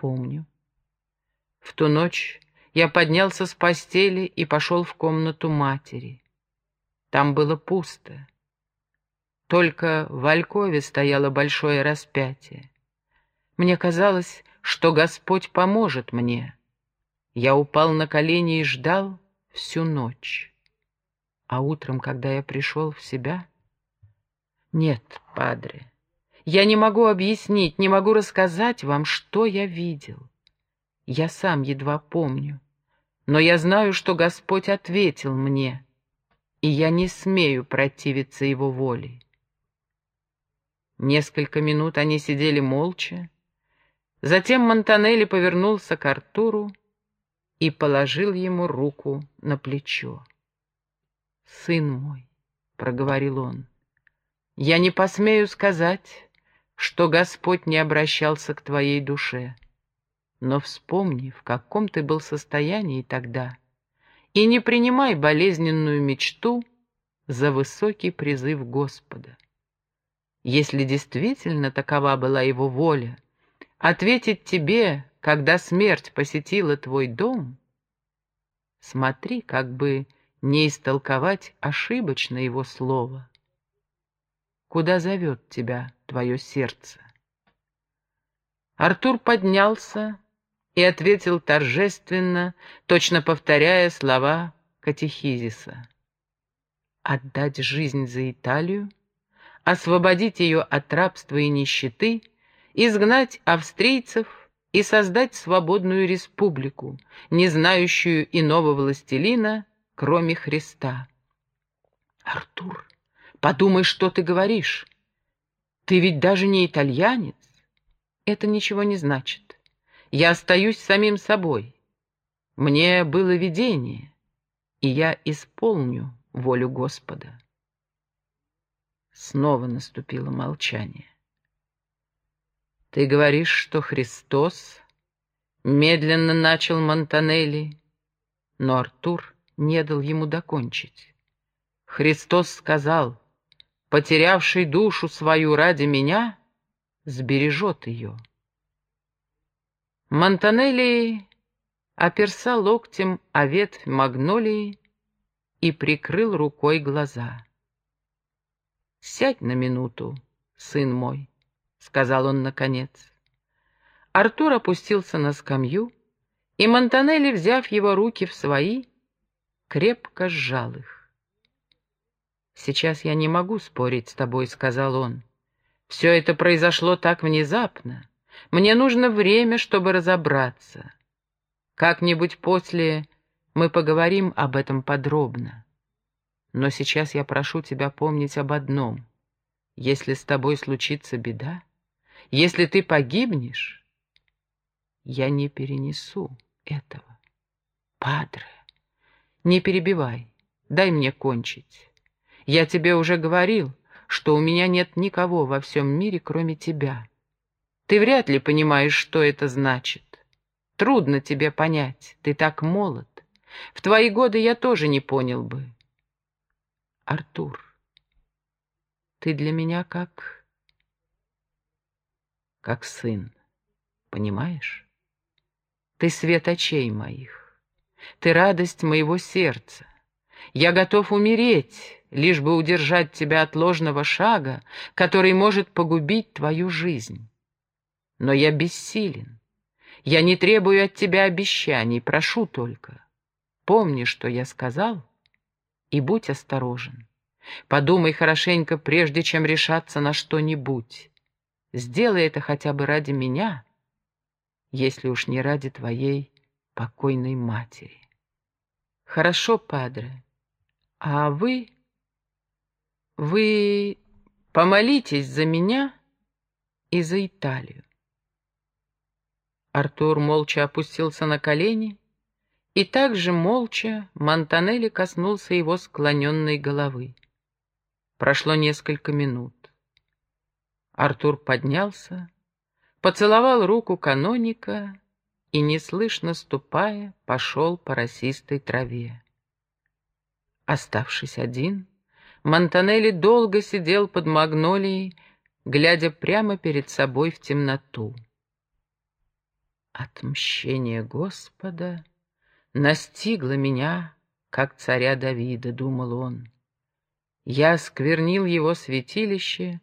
помню. В ту ночь я поднялся с постели и пошел в комнату матери. Там было пусто. Только в Алькове стояло большое распятие. Мне казалось, что Господь поможет мне. Я упал на колени и ждал всю ночь. А утром, когда я пришел в себя... Нет, падре, я не могу объяснить, не могу рассказать вам, что я видел. Я сам едва помню, но я знаю, что Господь ответил мне, и я не смею противиться Его воле. Несколько минут они сидели молча, затем Монтанелли повернулся к Артуру и положил ему руку на плечо. «Сын мой», — проговорил он, — «я не посмею сказать, что Господь не обращался к твоей душе. Но вспомни, в каком ты был состоянии тогда, и не принимай болезненную мечту за высокий призыв Господа. Если действительно такова была его воля, ответить тебе, когда смерть посетила твой дом, смотри, как бы не истолковать ошибочно его слово. Куда зовет тебя твое сердце? Артур поднялся и ответил торжественно, точно повторяя слова катехизиса. «Отдать жизнь за Италию, освободить ее от рабства и нищеты, изгнать австрийцев и создать свободную республику, не знающую иного властелина, кроме Христа». «Артур, подумай, что ты говоришь. Ты ведь даже не итальянец. Это ничего не значит. Я остаюсь самим собой. Мне было видение, и я исполню волю Господа. Снова наступило молчание. «Ты говоришь, что Христос...» Медленно начал Монтанелли, но Артур не дал ему докончить. Христос сказал, «Потерявший душу свою ради меня, сбережет ее». Монтанелли оперся локтем о ветвь магнолии и прикрыл рукой глаза. «Сядь на минуту, сын мой», — сказал он наконец. Артур опустился на скамью, и Монтанелли, взяв его руки в свои, крепко сжал их. «Сейчас я не могу спорить с тобой», — сказал он. «Все это произошло так внезапно. Мне нужно время, чтобы разобраться. Как-нибудь после мы поговорим об этом подробно. Но сейчас я прошу тебя помнить об одном. Если с тобой случится беда, если ты погибнешь, я не перенесу этого. Падре, не перебивай, дай мне кончить. Я тебе уже говорил, что у меня нет никого во всем мире, кроме тебя. Ты вряд ли понимаешь, что это значит. Трудно тебе понять, ты так молод. В твои годы я тоже не понял бы. Артур, ты для меня как... как сын, понимаешь? Ты свет очей моих, ты радость моего сердца. Я готов умереть, лишь бы удержать тебя от ложного шага, который может погубить твою жизнь. Но я бессилен. Я не требую от тебя обещаний, прошу только. Помни, что я сказал, и будь осторожен. Подумай хорошенько, прежде чем решаться на что-нибудь. Сделай это хотя бы ради меня, если уж не ради твоей покойной матери. Хорошо, падре. А вы... Вы помолитесь за меня и за Италию. Артур молча опустился на колени, и также молча Монтанелли коснулся его склоненной головы. Прошло несколько минут. Артур поднялся, поцеловал руку каноника и, неслышно ступая, пошел по росистой траве. Оставшись один, Монтанелли долго сидел под магнолией, глядя прямо перед собой в темноту. Отмщение Господа настигло меня, как царя Давида, думал он. Я сквернил его святилище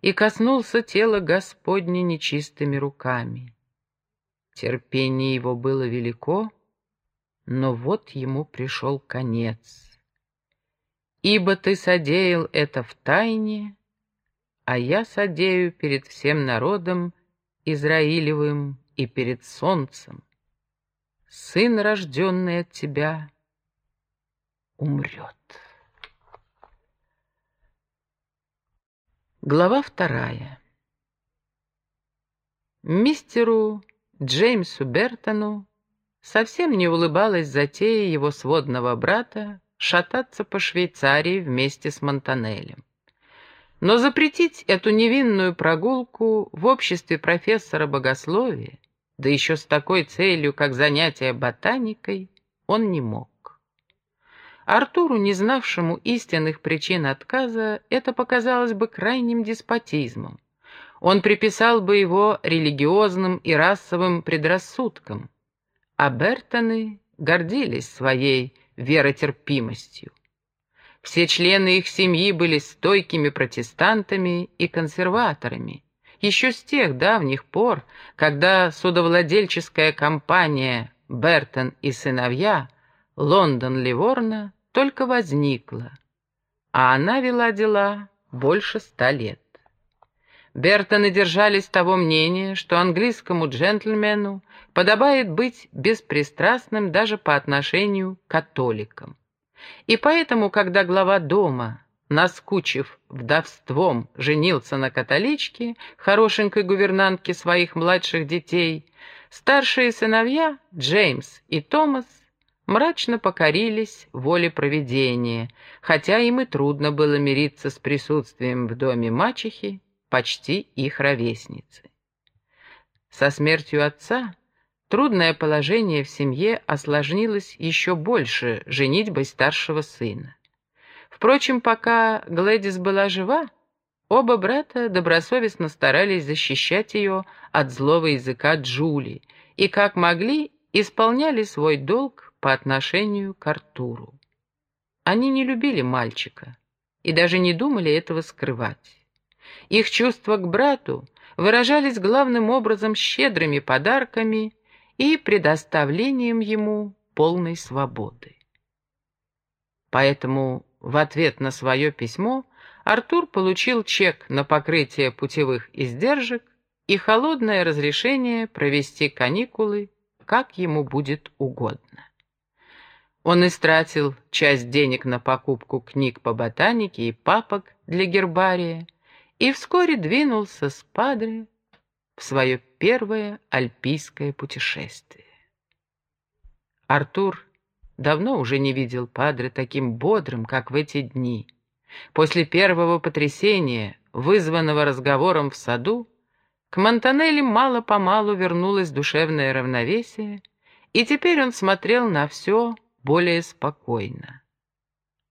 и коснулся тела Господня нечистыми руками. Терпение его было велико, но вот ему пришел конец. Ибо ты содеял это в тайне, а я содею перед всем народом Израилевым и перед солнцем. Сын, рожденный от тебя, умрет. Глава вторая. Мистеру Джеймсу Бертону совсем не улыбалась затея его сводного брата шататься по Швейцарии вместе с Монтанелем. Но запретить эту невинную прогулку в обществе профессора богословия, да еще с такой целью, как занятие ботаникой, он не мог. Артуру, не знавшему истинных причин отказа, это показалось бы крайним деспотизмом. Он приписал бы его религиозным и расовым предрассудкам, а Бертоны гордились своей веротерпимостью. Все члены их семьи были стойкими протестантами и консерваторами, еще с тех давних пор, когда судовладельческая компания «Бертон и сыновья» Лондон-Ливорна только возникла, а она вела дела больше ста лет. Бертоны держались того мнения, что английскому джентльмену подобает быть беспристрастным даже по отношению к католикам. И поэтому, когда глава дома, наскучив вдовством, женился на католичке, хорошенькой гувернантке своих младших детей, старшие сыновья, Джеймс и Томас, мрачно покорились воле провидения, хотя им и трудно было мириться с присутствием в доме мачехи, почти их ровесницы. Со смертью отца Трудное положение в семье осложнилось еще больше женитьбой старшего сына. Впрочем, пока Глэдис была жива, оба брата добросовестно старались защищать ее от злого языка Джули и, как могли, исполняли свой долг по отношению к Артуру. Они не любили мальчика и даже не думали этого скрывать. Их чувства к брату выражались главным образом щедрыми подарками и предоставлением ему полной свободы. Поэтому в ответ на свое письмо Артур получил чек на покрытие путевых издержек и холодное разрешение провести каникулы, как ему будет угодно. Он истратил часть денег на покупку книг по ботанике и папок для гербария и вскоре двинулся с Падре в свое первое альпийское путешествие. Артур давно уже не видел Падре таким бодрым, как в эти дни. После первого потрясения, вызванного разговором в саду, к Монтанелли мало-помалу вернулось душевное равновесие, и теперь он смотрел на все более спокойно.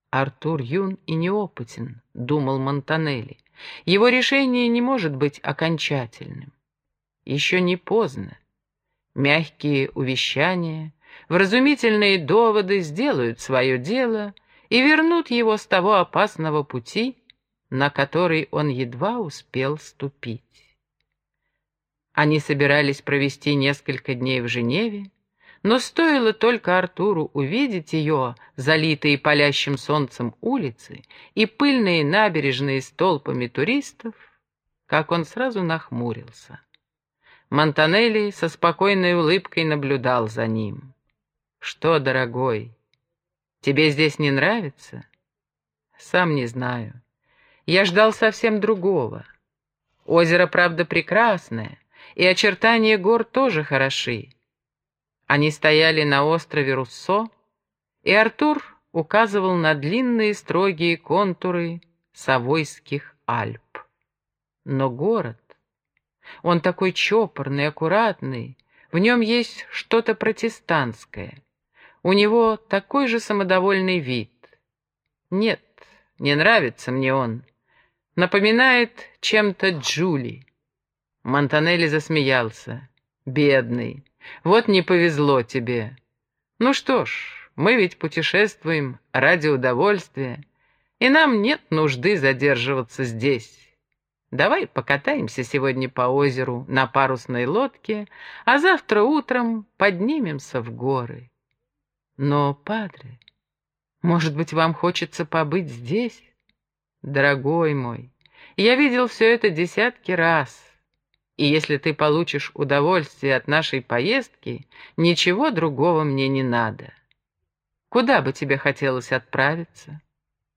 «Артур юн и неопытен», — думал Монтанелли. «Его решение не может быть окончательным еще не поздно. Мягкие увещания, вразумительные доводы сделают свое дело и вернут его с того опасного пути, на который он едва успел ступить. Они собирались провести несколько дней в Женеве, но стоило только Артуру увидеть ее, залитые палящим солнцем улицы и пыльные набережные с толпами туристов, как он сразу нахмурился. Монтанелли со спокойной улыбкой наблюдал за ним. «Что, дорогой, тебе здесь не нравится?» «Сам не знаю. Я ждал совсем другого. Озеро, правда, прекрасное, и очертания гор тоже хороши». Они стояли на острове Руссо, и Артур указывал на длинные строгие контуры Савойских Альп. Но город он такой чопорный, аккуратный, в нем есть что-то протестантское. У него такой же самодовольный вид. Нет, не нравится мне он. Напоминает чем-то Джули. Монтанелли засмеялся. Бедный. Вот не повезло тебе. Ну что ж, мы ведь путешествуем ради удовольствия, и нам нет нужды задерживаться здесь. Давай покатаемся сегодня по озеру на парусной лодке, а завтра утром поднимемся в горы. Но, падре, может быть, вам хочется побыть здесь? Дорогой мой, я видел все это десятки раз, и если ты получишь удовольствие от нашей поездки, ничего другого мне не надо. Куда бы тебе хотелось отправиться?